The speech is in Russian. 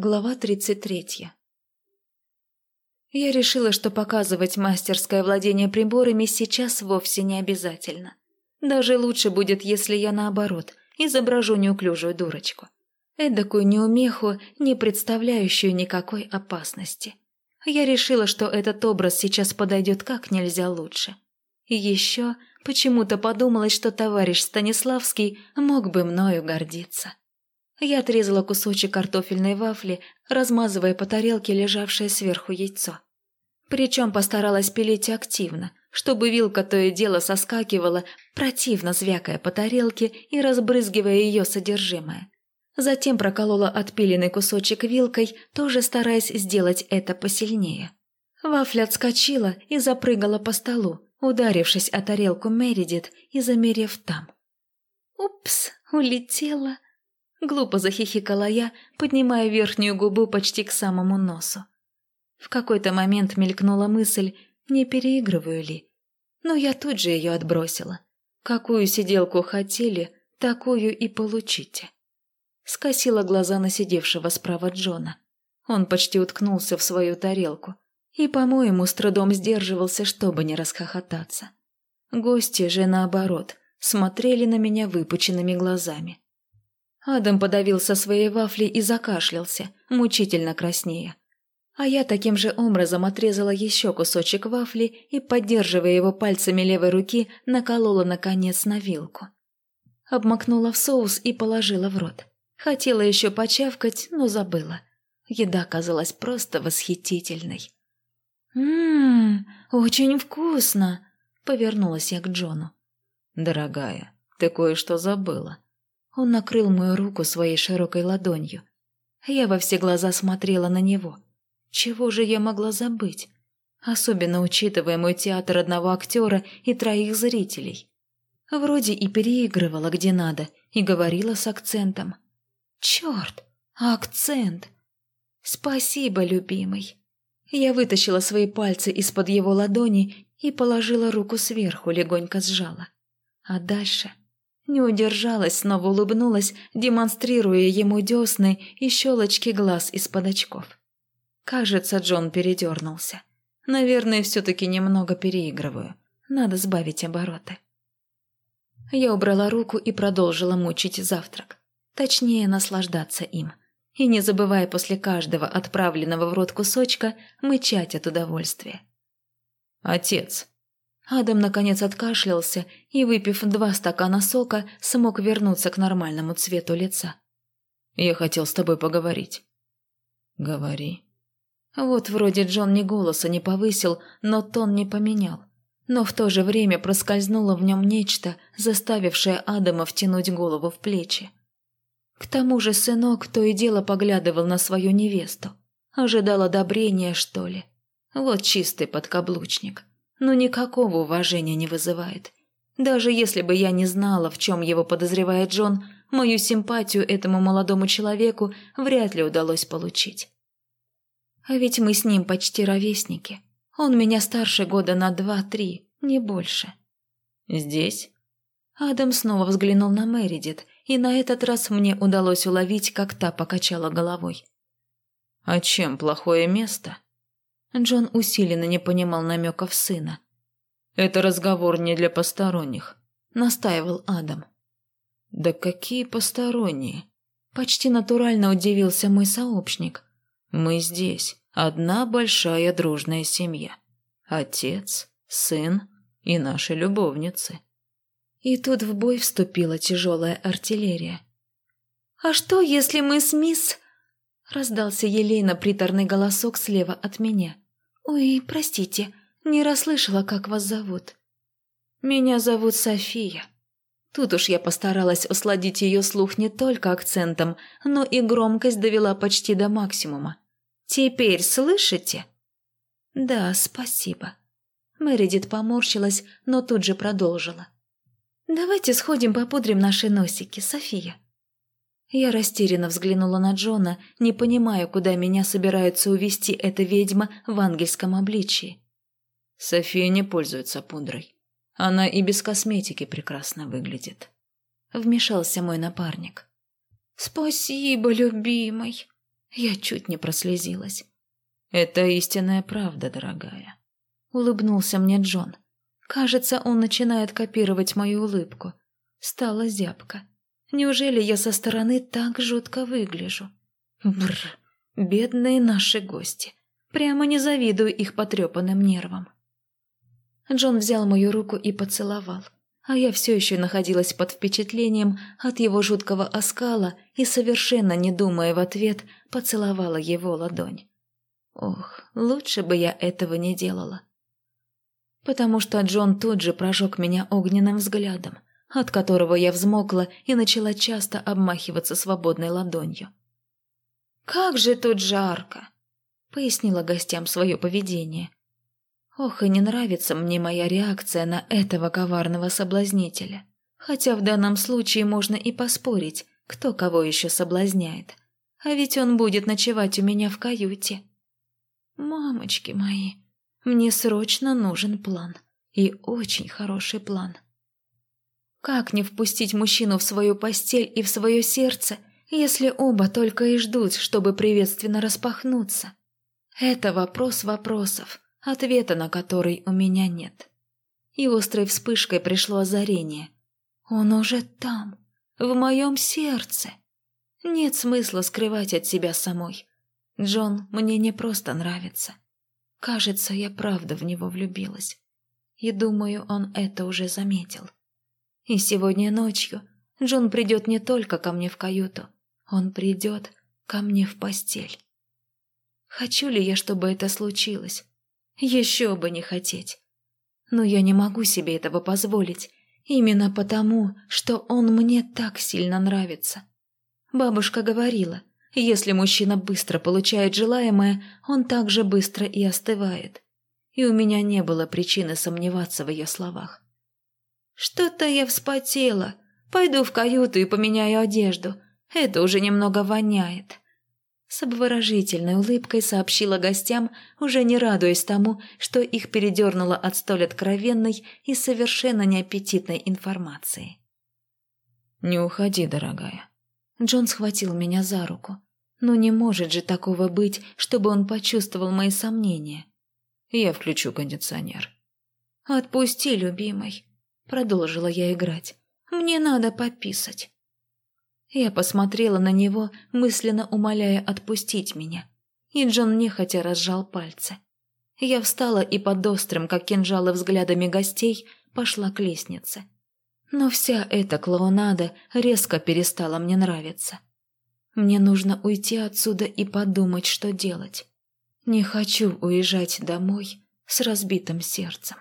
Глава 33 Я решила, что показывать мастерское владение приборами сейчас вовсе не обязательно. Даже лучше будет, если я наоборот, изображу неуклюжую дурочку. Эдакую неумеху, не представляющую никакой опасности. Я решила, что этот образ сейчас подойдет как нельзя лучше. И еще почему-то подумалось, что товарищ Станиславский мог бы мною гордиться. Я отрезала кусочек картофельной вафли, размазывая по тарелке лежавшее сверху яйцо. Причем постаралась пилить активно, чтобы вилка то и дело соскакивала, противно звякая по тарелке и разбрызгивая ее содержимое. Затем проколола отпиленный кусочек вилкой, тоже стараясь сделать это посильнее. Вафля отскочила и запрыгала по столу, ударившись о тарелку Мередит и замерев там. «Упс, улетела!» Глупо захихикала я, поднимая верхнюю губу почти к самому носу. В какой-то момент мелькнула мысль, не переигрываю ли. Но я тут же ее отбросила. Какую сиделку хотели, такую и получите. Скосила глаза на сидевшего справа Джона. Он почти уткнулся в свою тарелку. И, по-моему, с трудом сдерживался, чтобы не расхохотаться. Гости же, наоборот, смотрели на меня выпученными глазами. Адам подавился своей вафлей и закашлялся, мучительно краснея. А я таким же образом отрезала еще кусочек вафли и, поддерживая его пальцами левой руки, наколола наконец на вилку. Обмакнула в соус и положила в рот. Хотела еще почавкать, но забыла. Еда казалась просто восхитительной. «Ммм, очень вкусно!» — повернулась я к Джону. «Дорогая, ты кое-что забыла», он накрыл мою руку своей широкой ладонью. Я во все глаза смотрела на него. Чего же я могла забыть? Особенно учитывая мой театр одного актера и троих зрителей. Вроде и переигрывала где надо, и говорила с акцентом. Черт, акцент! Спасибо, любимый. Я вытащила свои пальцы из-под его ладони и положила руку сверху, легонько сжала. А дальше не удержалась, снова улыбнулась, демонстрируя ему десны и щелочки глаз из-под очков. Кажется, Джон передернулся. Наверное, все-таки немного переигрываю. Надо сбавить обороты. Я убрала руку и продолжила мучить завтрак. Точнее, наслаждаться им. И не забывая после каждого отправленного в рот кусочка мычать от удовольствия. «Отец, Адам наконец откашлялся и, выпив два стакана сока, смог вернуться к нормальному цвету лица. «Я хотел с тобой поговорить». «Говори». Вот вроде Джон ни голоса не повысил, но тон не поменял. Но в то же время проскользнуло в нем нечто, заставившее Адама втянуть голову в плечи. К тому же сынок то и дело поглядывал на свою невесту. Ожидал одобрения, что ли. Вот чистый подкаблучник но никакого уважения не вызывает. Даже если бы я не знала, в чем его подозревает Джон, мою симпатию этому молодому человеку вряд ли удалось получить. А ведь мы с ним почти ровесники. Он меня старше года на два-три, не больше. Здесь? Адам снова взглянул на Мэридит, и на этот раз мне удалось уловить, как та покачала головой. «А чем плохое место?» Джон усиленно не понимал намеков сына. «Это разговор не для посторонних», — настаивал Адам. «Да какие посторонние?» Почти натурально удивился мой сообщник. «Мы здесь, одна большая дружная семья. Отец, сын и наши любовницы». И тут в бой вступила тяжелая артиллерия. «А что, если мы с мисс...» Раздался елейно-приторный голосок слева от меня. «Ой, простите, не расслышала, как вас зовут». «Меня зовут София». Тут уж я постаралась усладить ее слух не только акцентом, но и громкость довела почти до максимума. «Теперь слышите?» «Да, спасибо». Мэридит поморщилась, но тут же продолжила. «Давайте сходим попудрим наши носики, София». Я растерянно взглянула на Джона, не понимая, куда меня собирается увести эта ведьма в ангельском обличии. София не пользуется пудрой. Она и без косметики прекрасно выглядит. Вмешался мой напарник. «Спасибо, любимый!» Я чуть не прослезилась. «Это истинная правда, дорогая», — улыбнулся мне Джон. Кажется, он начинает копировать мою улыбку. Стала зябко. Неужели я со стороны так жутко выгляжу? Бррр, бедные наши гости. Прямо не завидую их потрепанным нервам. Джон взял мою руку и поцеловал, а я все еще находилась под впечатлением от его жуткого оскала и, совершенно не думая в ответ, поцеловала его ладонь. Ох, лучше бы я этого не делала. Потому что Джон тут же прожег меня огненным взглядом, от которого я взмокла и начала часто обмахиваться свободной ладонью. «Как же тут жарко!» — пояснила гостям свое поведение. Ох, и не нравится мне моя реакция на этого коварного соблазнителя. Хотя в данном случае можно и поспорить, кто кого еще соблазняет. А ведь он будет ночевать у меня в каюте. Мамочки мои, мне срочно нужен план. И очень хороший план. Как не впустить мужчину в свою постель и в свое сердце, если оба только и ждут, чтобы приветственно распахнуться? Это вопрос вопросов ответа на который у меня нет. И острой вспышкой пришло озарение. Он уже там, в моем сердце. Нет смысла скрывать от себя самой. Джон мне не просто нравится. Кажется, я правда в него влюбилась. И думаю, он это уже заметил. И сегодня ночью Джон придет не только ко мне в каюту, он придет ко мне в постель. Хочу ли я, чтобы это случилось? Еще бы не хотеть. Но я не могу себе этого позволить, именно потому, что он мне так сильно нравится. Бабушка говорила, если мужчина быстро получает желаемое, он так же быстро и остывает. И у меня не было причины сомневаться в ее словах. «Что-то я вспотела. Пойду в каюту и поменяю одежду. Это уже немного воняет», с обворожительной улыбкой сообщила гостям, уже не радуясь тому, что их передернуло от столь откровенной и совершенно неаппетитной информации. «Не уходи, дорогая». Джон схватил меня за руку. «Ну не может же такого быть, чтобы он почувствовал мои сомнения». «Я включу кондиционер». «Отпусти, любимый», — продолжила я играть. «Мне надо пописать». Я посмотрела на него, мысленно умоляя отпустить меня. И Джон нехотя разжал пальцы. Я встала и под острым, как кинжалы взглядами гостей, пошла к лестнице. Но вся эта клоунада резко перестала мне нравиться. Мне нужно уйти отсюда и подумать, что делать. Не хочу уезжать домой с разбитым сердцем.